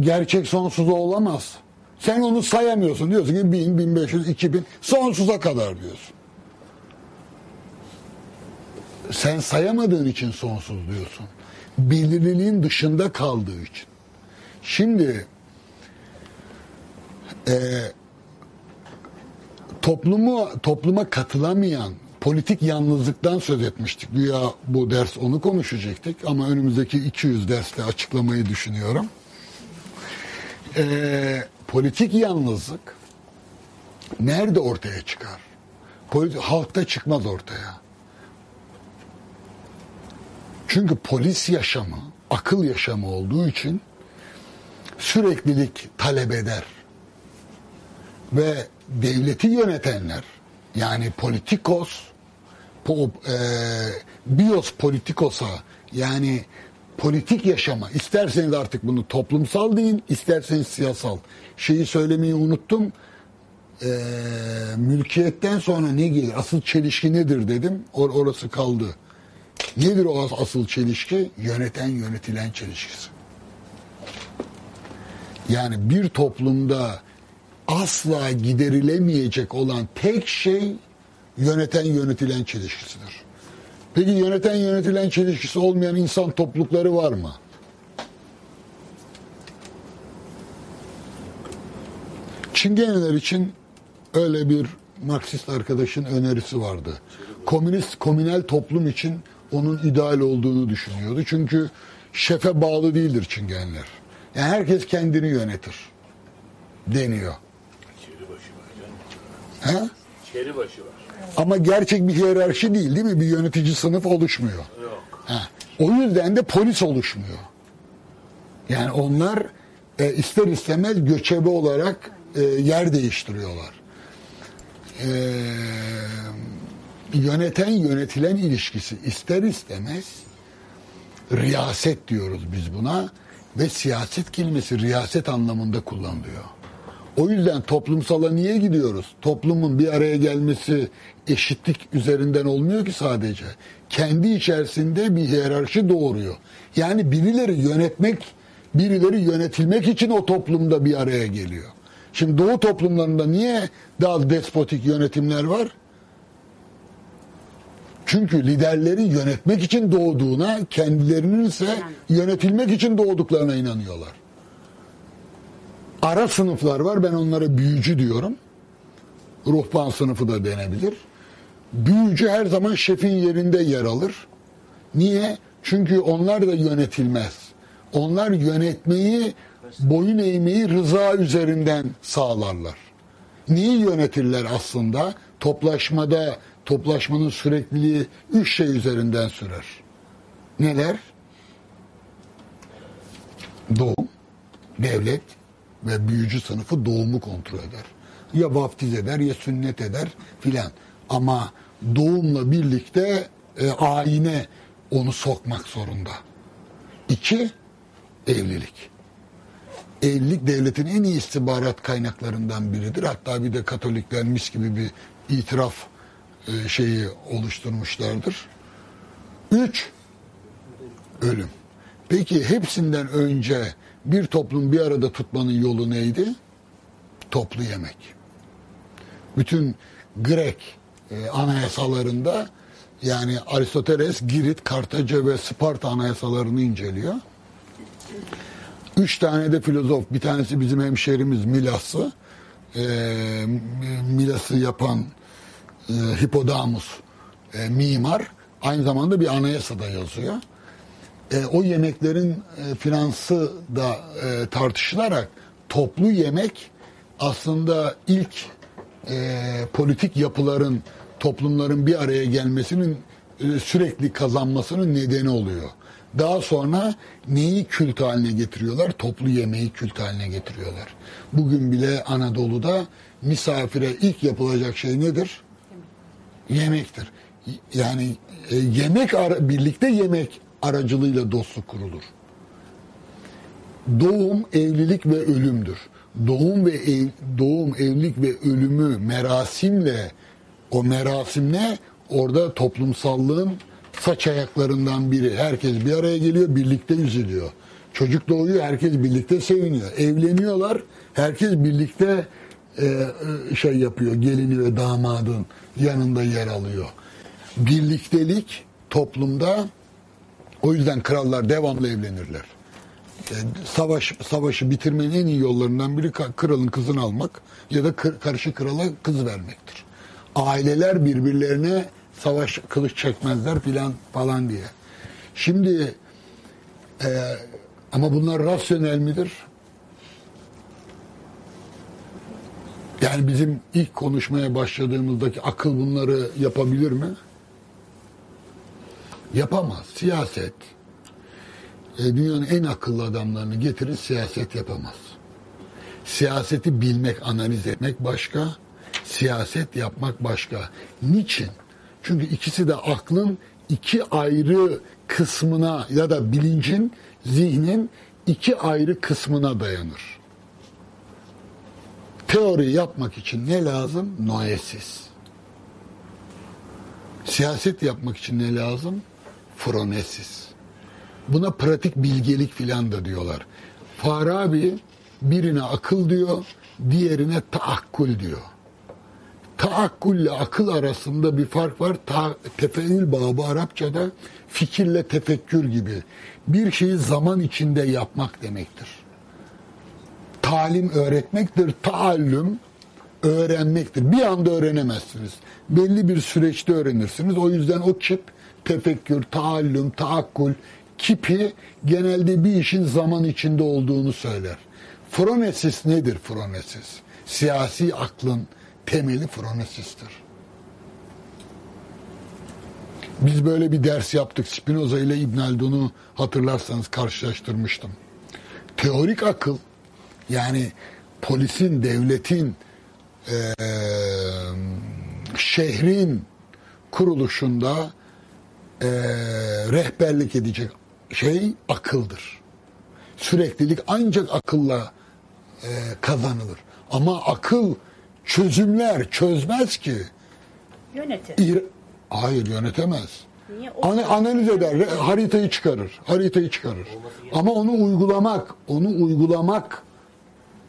[SPEAKER 1] Gerçek sonsuz olamaz. Sen onu sayamıyorsun. Diyorsun ki 1000, 1500, 2000 sonsuza kadar diyorsun. Sen sayamadığın için sonsuz diyorsun. Belirliliğin dışında kaldığı için. Şimdi eee toplumu topluma katılamayan politik yalnızlıktan söz etmiştik. Güya bu ders onu konuşacaktık ama önümüzdeki 200 derste açıklamayı düşünüyorum. Ee, politik yalnızlık nerede ortaya çıkar? Politi- halkta çıkmaz ortaya. Çünkü polis yaşamı, akıl yaşamı olduğu için süreklilik talep eder ve devleti yönetenler yani politikos po, e, bios politikosa yani politik yaşama isterseniz artık bunu toplumsal değil isterseniz siyasal şeyi söylemeyi unuttum E, mülkiyetten sonra ne gelir asıl çelişki nedir dedim Or- orası kaldı Nedir o as- asıl çelişki? Yöneten yönetilen çelişkisi. Yani bir toplumda asla giderilemeyecek olan tek şey yöneten yönetilen çelişkisidir. Peki yöneten yönetilen çelişkisi olmayan insan toplulukları var mı? Çingeneler için öyle bir Marksist arkadaşın önerisi vardı. Komünist, komünel toplum için onun ideal olduğunu düşünüyordu. Çünkü şefe bağlı değildir Çingeneler. Yani herkes kendini yönetir deniyor.
[SPEAKER 4] Çeri başı var canım.
[SPEAKER 1] He?
[SPEAKER 4] Çeri başı var.
[SPEAKER 1] Ama gerçek bir hiyerarşi değil değil mi? Bir yönetici sınıf oluşmuyor.
[SPEAKER 4] Yok.
[SPEAKER 1] Ha. O yüzden de polis oluşmuyor. Yani onlar e, ister istemez göçebe olarak e, yer değiştiriyorlar. E, yöneten yönetilen ilişkisi ister istemez riyaset diyoruz biz buna ve siyaset kelimesi riyaset anlamında kullanılıyor. O yüzden toplumsala niye gidiyoruz? Toplumun bir araya gelmesi eşitlik üzerinden olmuyor ki sadece. Kendi içerisinde bir hiyerarşi doğuruyor. Yani birileri yönetmek, birileri yönetilmek için o toplumda bir araya geliyor. Şimdi doğu toplumlarında niye daha despotik yönetimler var? Çünkü liderlerin yönetmek için doğduğuna, kendilerinin ise yönetilmek için doğduklarına inanıyorlar. Ara sınıflar var. Ben onlara büyücü diyorum. Ruhban sınıfı da denebilir. Büyücü her zaman şefin yerinde yer alır. Niye? Çünkü onlar da yönetilmez. Onlar yönetmeyi, boyun eğmeyi rıza üzerinden sağlarlar. Neyi yönetirler aslında? Toplaşmada, toplaşmanın sürekliliği üç şey üzerinden sürer. Neler? Doğum, devlet ve büyücü sınıfı doğumu kontrol eder. Ya vaftiz eder ya sünnet eder filan. Ama doğumla birlikte e, ayine onu sokmak zorunda. İki, evlilik. Evlilik devletin en iyi istihbarat kaynaklarından biridir. Hatta bir de Katolikler mis gibi bir itiraf e, şeyi oluşturmuşlardır. Üç, ölüm. Peki hepsinden önce bir toplum bir arada tutmanın yolu neydi? Toplu yemek. Bütün Grek e, anayasalarında yani Aristoteles, Girit, Kartaca ve Sparta anayasalarını inceliyor. Üç tane de filozof, bir tanesi bizim hemşehrimiz Milas'ı, e, Milas'ı yapan e, Hipodamus e, mimar, aynı zamanda bir anayasada yazıyor. E, o yemeklerin e, finansı da e, tartışılarak toplu yemek aslında ilk e, politik yapıların toplumların bir araya gelmesinin e, sürekli kazanmasının nedeni oluyor. Daha sonra neyi kült haline getiriyorlar? Toplu yemeği kült haline getiriyorlar. Bugün bile Anadolu'da misafire ilk yapılacak şey nedir? Yemektir. Yani e, yemek birlikte yemek aracılığıyla dostluk kurulur. Doğum, evlilik ve ölümdür. Doğum ve ev, doğum, evlilik ve ölümü merasimle o merasim ne? Orada toplumsallığın saç ayaklarından biri. Herkes bir araya geliyor, birlikte üzülüyor. Çocuk doğuyor, herkes birlikte seviniyor. Evleniyorlar, herkes birlikte e, e, şey yapıyor. Gelini ve damadın yanında yer alıyor. Birliktelik toplumda o yüzden krallar devamlı evlenirler. E, savaş savaşı bitirmenin en iyi yollarından biri kralın kızını almak ya da karşı krala kız vermektir. Aileler birbirlerine savaş kılıç çekmezler filan falan diye. Şimdi e, ama bunlar rasyonel midir? Yani bizim ilk konuşmaya başladığımızdaki akıl bunları yapabilir mi? Yapamaz. Siyaset e, dünyanın en akıllı adamlarını getirir siyaset yapamaz. Siyaseti bilmek, analiz etmek başka, siyaset yapmak başka. Niçin? Çünkü ikisi de aklın iki ayrı kısmına ya da bilincin, zihnin iki ayrı kısmına dayanır. Teori yapmak için ne lazım? Noesis. Siyaset yapmak için ne lazım? Fronesis. Buna pratik bilgelik filan da diyorlar. Farabi birine akıl diyor, diğerine taakkul diyor. Taakkul ile akıl arasında bir fark var. Ta, tefeül babı Arapçada fikirle tefekkür gibi. Bir şeyi zaman içinde yapmak demektir. Talim öğretmektir. Taallüm öğrenmektir. Bir anda öğrenemezsiniz. Belli bir süreçte öğrenirsiniz. O yüzden o kip tefekkür, taallüm, taakkul kipi genelde bir işin zaman içinde olduğunu söyler. Fronesis nedir fronesis? Siyasi aklın temeli fronesistir. Biz böyle bir ders yaptık. Spinoza ile İbn Haldun'u hatırlarsanız karşılaştırmıştım. Teorik akıl yani polisin, devletin, eee, şehrin kuruluşunda eee, rehberlik edecek şey akıldır. Süreklilik ancak akılla eee, kazanılır. Ama akıl çözümler çözmez ki.
[SPEAKER 2] Yönetir.
[SPEAKER 1] İr- Hayır yönetemez.
[SPEAKER 2] Niye? O
[SPEAKER 1] Ana- analiz eder, re- haritayı çıkarır, haritayı çıkarır. Ama onu uygulamak, onu uygulamak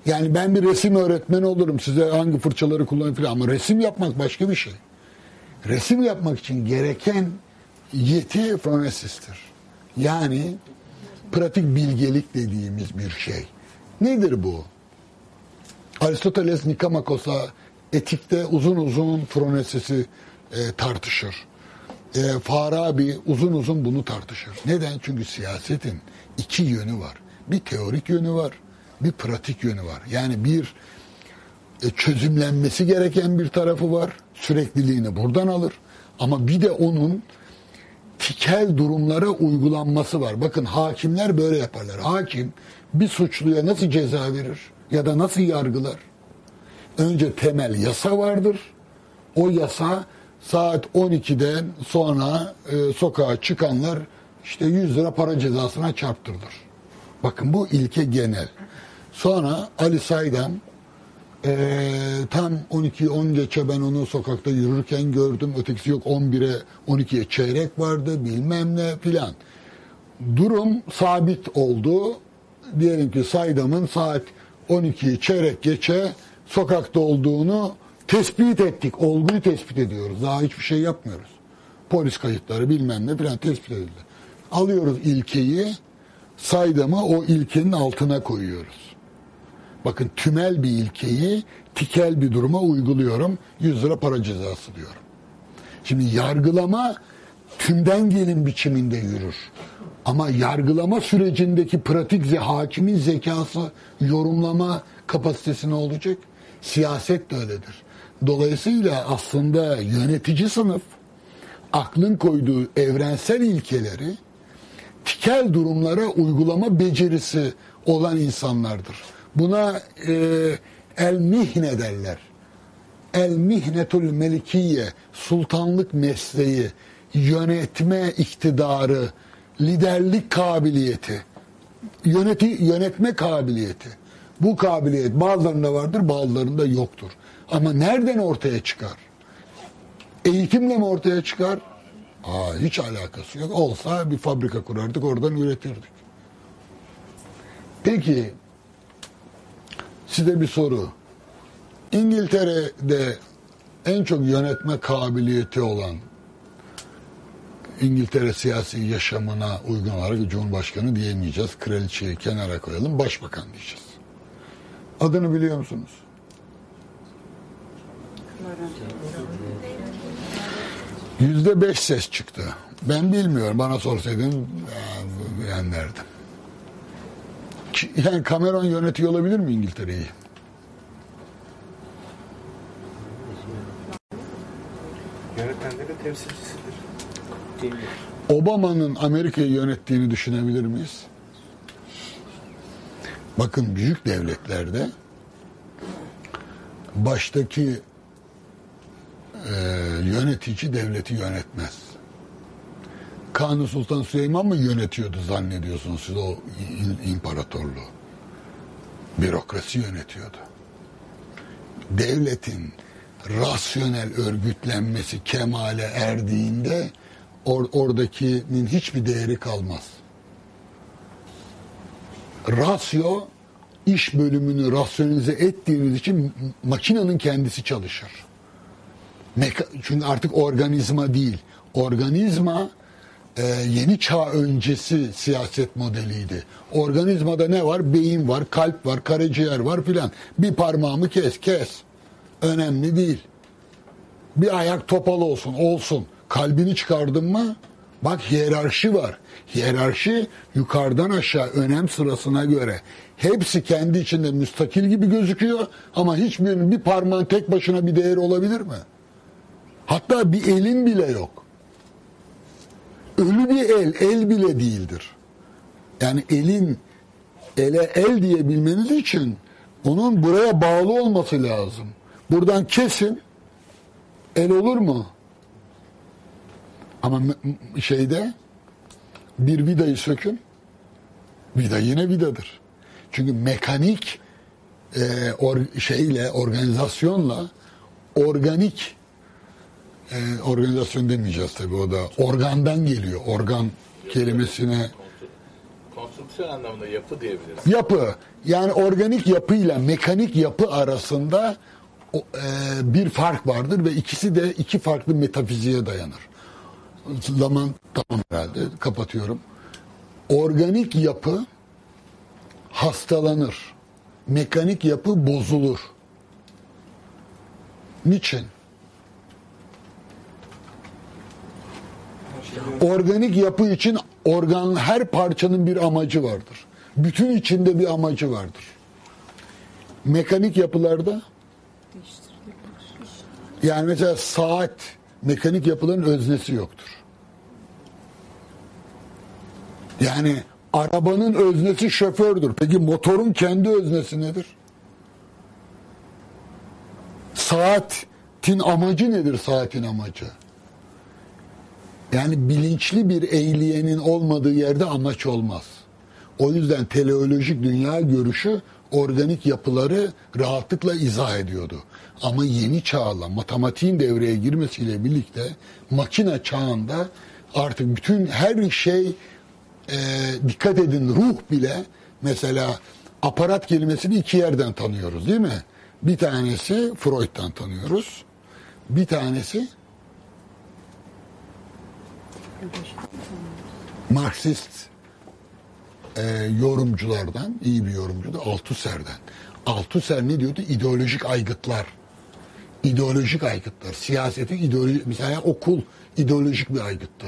[SPEAKER 1] yani ben bir resim öğretmeni olurum size hangi fırçaları kullanın falan ama resim yapmak başka bir şey. Resim yapmak için gereken yeti fronesistir. Yani pratik bilgelik dediğimiz bir şey. Nedir bu? Aristoteles Nikamakos'a etikte uzun uzun Fronesis'i e, tartışır. E, Farabi uzun uzun bunu tartışır. Neden? Çünkü siyasetin iki yönü var. Bir teorik yönü var, bir pratik yönü var. Yani bir e, çözümlenmesi gereken bir tarafı var. Sürekliliğini buradan alır. Ama bir de onun tikel durumlara uygulanması var. Bakın hakimler böyle yaparlar. Hakim bir suçluya nasıl ceza verir ya da nasıl yargılar? Önce temel yasa vardır. O yasa saat 12'den sonra e, sokağa çıkanlar işte 100 lira para cezasına çarptırılır. Bakın bu ilke genel. Sonra Ali Saydam ee, tam 12 10 geçe ben onu sokakta yürürken gördüm. Ötekisi yok 11'e 12'ye çeyrek vardı bilmem ne filan. Durum sabit oldu. Diyelim ki Saydam'ın saat 12'yi çeyrek geçe sokakta olduğunu tespit ettik. Olguyu tespit ediyoruz. Daha hiçbir şey yapmıyoruz. Polis kayıtları bilmem ne filan tespit edildi. Alıyoruz ilkeyi Saydam'ı o ilkenin altına koyuyoruz. Bakın tümel bir ilkeyi tikel bir duruma uyguluyorum. 100 lira para cezası diyorum. Şimdi yargılama tümden gelin biçiminde yürür. Ama yargılama sürecindeki pratik ze hakimin zekası yorumlama kapasitesi ne olacak? Siyaset de öyledir. Dolayısıyla aslında yönetici sınıf aklın koyduğu evrensel ilkeleri tikel durumlara uygulama becerisi olan insanlardır. Buna e, el mihne derler. El mihnetul melikiye, sultanlık mesleği, yönetme iktidarı, liderlik kabiliyeti, yöneti, yönetme kabiliyeti. Bu kabiliyet bazılarında vardır, bazılarında yoktur. Ama nereden ortaya çıkar? Eğitimle mi ortaya çıkar? Aa, hiç alakası yok. Olsa bir fabrika kurardık, oradan üretirdik. Peki, size bir soru. İngiltere'de en çok yönetme kabiliyeti olan İngiltere siyasi yaşamına uygun olarak Cumhurbaşkanı diyemeyeceğiz. Kraliçeyi kenara koyalım, başbakan diyeceğiz. Adını biliyor musunuz? Yüzde beş ses çıktı. Ben bilmiyorum. Bana sorsaydın ben derdim. Yani Cameron yönetiyor olabilir mi İngiltere'yi?
[SPEAKER 5] Yönetenlerin temsilcisidir.
[SPEAKER 7] Değil mi?
[SPEAKER 1] Obama'nın Amerika'yı yönettiğini düşünebilir miyiz? Bakın büyük devletlerde baştaki e, yönetici devleti yönetmez. Kanuni Sultan Süleyman mı yönetiyordu zannediyorsunuz siz o imparatorluğu? Bürokrasi yönetiyordu. Devletin rasyonel örgütlenmesi kemale erdiğinde or- oradakinin hiçbir değeri kalmaz. Rasyo iş bölümünü rasyonize ettiğiniz için makinenin kendisi çalışır. Çünkü artık organizma değil. Organizma e, yeni çağ öncesi siyaset modeliydi. Organizmada ne var? Beyin var, kalp var, karaciğer var filan. Bir parmağımı kes, kes. Önemli değil. Bir ayak topal olsun, olsun. Kalbini çıkardın mı? Bak hiyerarşi var. Hiyerarşi yukarıdan aşağı önem sırasına göre. Hepsi kendi içinde müstakil gibi gözüküyor ama hiçbirinin bir parmağın tek başına bir değeri olabilir mi? Hatta bir elin bile yok. Ölü bir el, el bile değildir. Yani elin ele el diyebilmeniz için onun buraya bağlı olması lazım. Buradan kesin el olur mu? Ama şeyde bir vidayı sökün vida yine vidadır. Çünkü mekanik e, or- şeyle organizasyonla organik e, organizasyon demeyeceğiz tabii o da organdan geliyor. Organ kelimesine
[SPEAKER 4] Konstrüksiyon anlamında yapı diyebiliriz.
[SPEAKER 1] yapı yani organik yapıyla mekanik yapı arasında o, e, bir fark vardır ve ikisi de iki farklı metafiziğe dayanır. Zaman tamam herhalde kapatıyorum. Organik yapı hastalanır. Mekanik yapı bozulur. Niçin? Organik yapı için organ her parçanın bir amacı vardır. Bütün içinde bir amacı vardır. Mekanik yapılarda yani mesela saat mekanik yapıların öznesi yoktur. Yani arabanın öznesi şofördür. Peki motorun kendi öznesi nedir? Saatin amacı nedir saatin amacı? Yani bilinçli bir eğliyenin olmadığı yerde amaç olmaz. O yüzden teleolojik dünya görüşü organik yapıları rahatlıkla izah ediyordu. Ama yeni çağla matematiğin devreye girmesiyle birlikte makine çağında artık bütün her şey e, dikkat edin ruh bile mesela aparat kelimesini iki yerden tanıyoruz değil mi? Bir tanesi Freud'dan tanıyoruz. Bir tanesi Marksist e, yorumculardan, iyi bir yorumcu da Althusser'den. Althusser ne diyordu? İdeolojik aygıtlar. İdeolojik aygıtlar. Siyasetin ideolojik, mesela okul ideolojik bir aygıttı.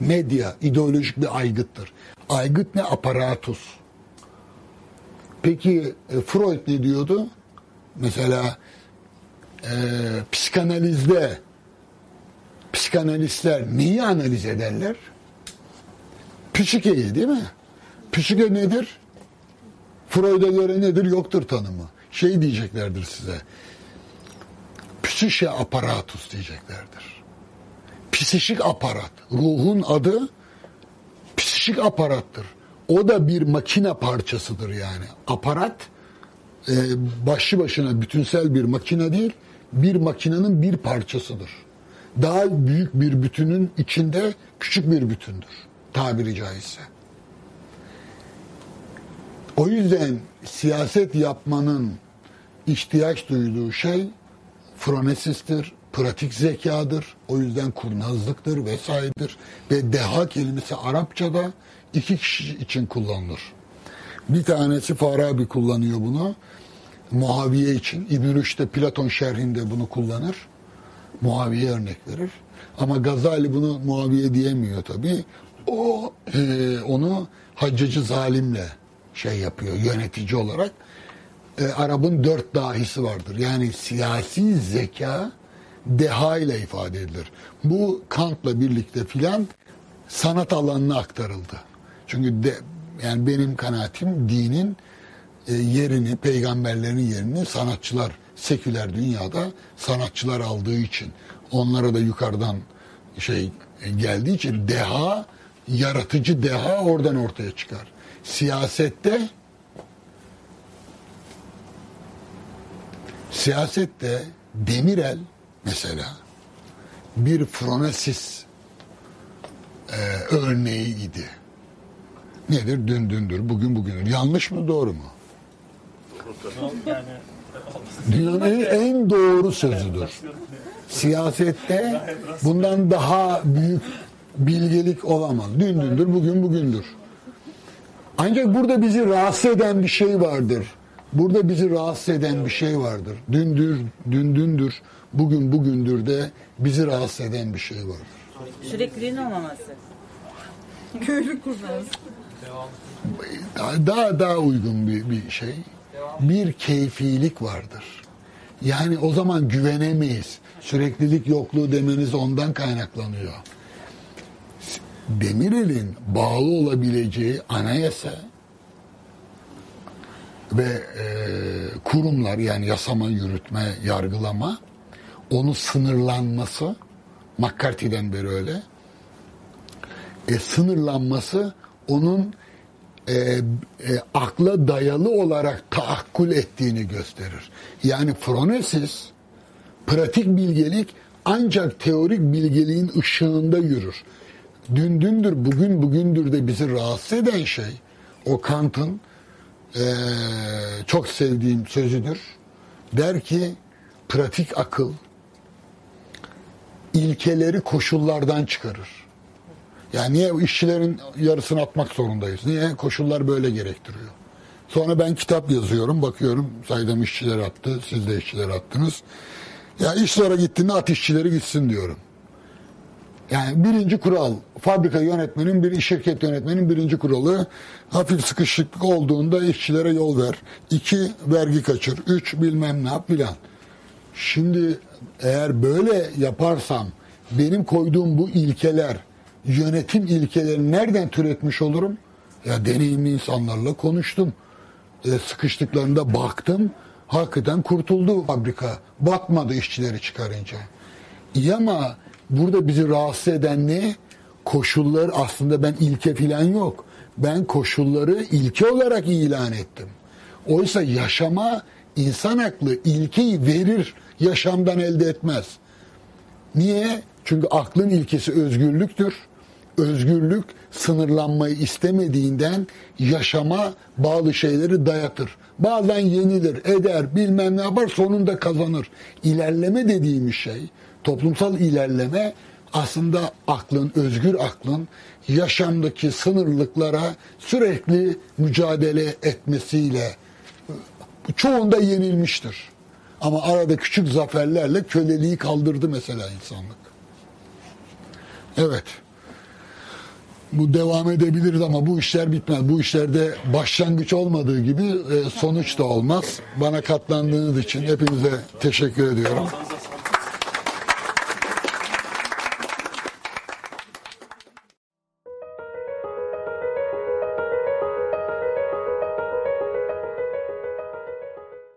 [SPEAKER 1] Medya ideolojik bir aygıttır. Aygıt ne? Aparatus. Peki e, Freud ne diyordu? Mesela e, psikanalizde psikanalistler neyi analiz ederler? Psikeyi değil mi? Psike nedir? Freud'a göre nedir? Yoktur tanımı. Şey diyeceklerdir size. Psişe aparatus diyeceklerdir. Psişik aparat. Ruhun adı psişik aparattır. O da bir makine parçasıdır yani. Aparat e, başlı başına bütünsel bir makine değil, bir makinenin bir parçasıdır. Daha büyük bir bütünün içinde küçük bir bütündür tabiri caizse. O yüzden siyaset yapmanın ihtiyaç duyduğu şey fronesistir, pratik zekadır. O yüzden kurnazlıktır vesairedir. Ve deha kelimesi Arapçada iki kişi için kullanılır. Bir tanesi Farabi kullanıyor bunu. Muaviye için. İbn-i Rüşd Platon şerhinde bunu kullanır. Muaviye örnek verir. Ama Gazali bunu Muaviye diyemiyor tabii. O e, onu Haccacı Zalim'le şey yapıyor yönetici olarak. E, Arap'ın dört dahisi vardır. Yani siyasi zeka deha ile ifade edilir. Bu Kant'la birlikte filan sanat alanına aktarıldı. Çünkü de, yani benim kanaatim dinin e, yerini, peygamberlerin yerini sanatçılar, seküler dünyada sanatçılar aldığı için onlara da yukarıdan şey geldiği için deha, yaratıcı deha oradan ortaya çıkar. Siyasette siyasette Demirel mesela bir Fronesis e, örneği idi. Nedir? Dün dündür, bugün bugündür. Yanlış mı, doğru mu? Dünyanın en, en doğru sözüdür. Siyasette bundan daha büyük bilgelik olamaz. Dün dündür, bugün bugündür. Ancak burada bizi rahatsız eden bir şey vardır. Burada bizi rahatsız eden bir şey vardır. Dündür, dün dündür, bugün bugündür de bizi rahatsız eden bir şey vardır.
[SPEAKER 8] Sürekliliğin olmaması.
[SPEAKER 6] Köylü kurnaz.
[SPEAKER 1] Daha daha, daha uygun bir, bir şey. Bir keyfilik vardır. Yani o zaman güvenemeyiz. Süreklilik yokluğu demeniz ondan kaynaklanıyor. Demirel'in bağlı olabileceği anayasa ve e, kurumlar yani yasama, yürütme, yargılama onun sınırlanması McCarthy'den beri öyle e, sınırlanması onun e, e, akla dayalı olarak taakkul ettiğini gösterir. Yani Phronesis pratik bilgelik ancak teorik bilgeliğin ışığında yürür. Dün dündür, bugün bugündür de bizi rahatsız eden şey o Kant'ın e, çok sevdiğim sözüdür. Der ki pratik akıl ilkeleri koşullardan çıkarır. Yani niye işçilerin yarısını atmak zorundayız? Niye? Koşullar böyle gerektiriyor. Sonra ben kitap yazıyorum, bakıyorum saydam işçiler attı, siz de işçiler attınız. Ya iş sonra gittiğinde at işçileri gitsin diyorum. Yani birinci kural, fabrika yönetmenin, bir şirket yönetmenin birinci kuralı hafif sıkışıklık olduğunda işçilere yol ver. İki, vergi kaçır. Üç, bilmem ne yap filan. Şimdi eğer böyle yaparsam benim koyduğum bu ilkeler yönetim ilkelerini nereden türetmiş olurum? Ya deneyimli insanlarla konuştum. E, sıkıştıklarında baktım. Hakikaten kurtuldu fabrika. Batmadı işçileri çıkarınca. İyi ama burada bizi rahatsız eden ne? Koşullar aslında ben ilke filan yok. Ben koşulları ilke olarak ilan ettim. Oysa yaşama insan aklı ilkeyi verir, yaşamdan elde etmez. Niye? Çünkü aklın ilkesi özgürlüktür. Özgürlük sınırlanmayı istemediğinden yaşama bağlı şeyleri dayatır. Bazen yenilir, eder, bilmem ne yapar sonunda kazanır. İlerleme dediğimiz şey, toplumsal ilerleme aslında aklın, özgür aklın yaşamdaki sınırlıklara sürekli mücadele etmesiyle çoğunda yenilmiştir. Ama arada küçük zaferlerle köleliği kaldırdı mesela insanlık. Evet. Bu devam edebiliriz ama bu işler bitmez. Bu işlerde başlangıç olmadığı gibi e, sonuç da olmaz. Bana katlandığınız için hepinize teşekkür ediyorum.